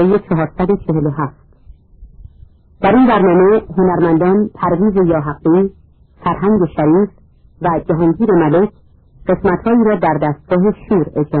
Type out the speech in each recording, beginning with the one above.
صفحه 447 در این برنامه هنرمندان پرویز یاحقی، فرهنگ شریف و جهانگیر ملک قسمتهایی را در دستگاه شور اجرا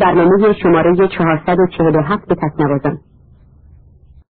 برنامه شماره 447 تصنوازان